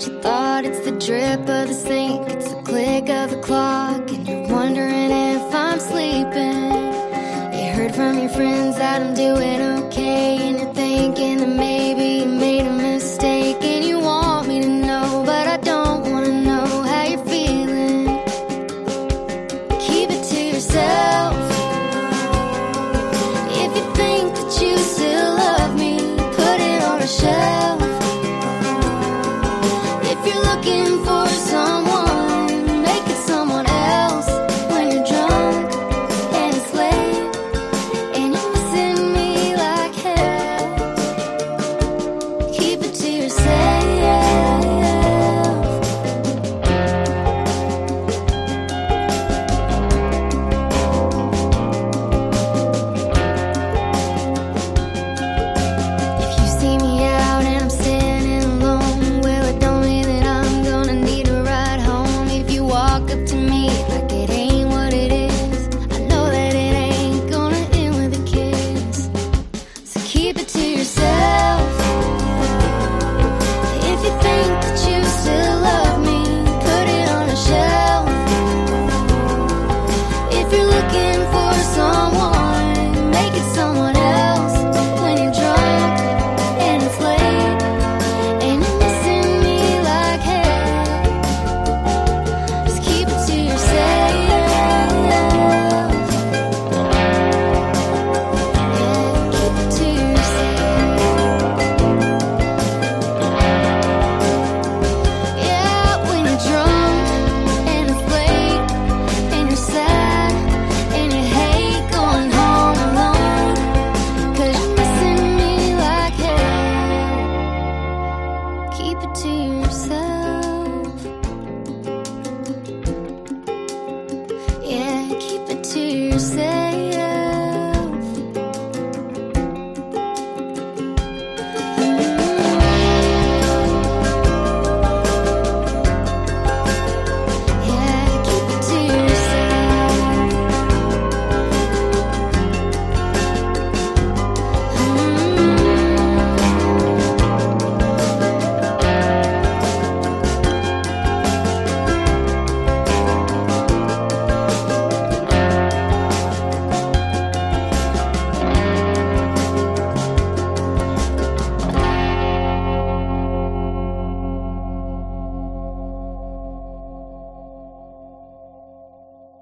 But you thought it's the drip of the sink, it's the click of the clock, and you're wondering if I'm sleeping. You heard from your friends that I'm doing okay, and you're thinking that maybe you made a mistake, and you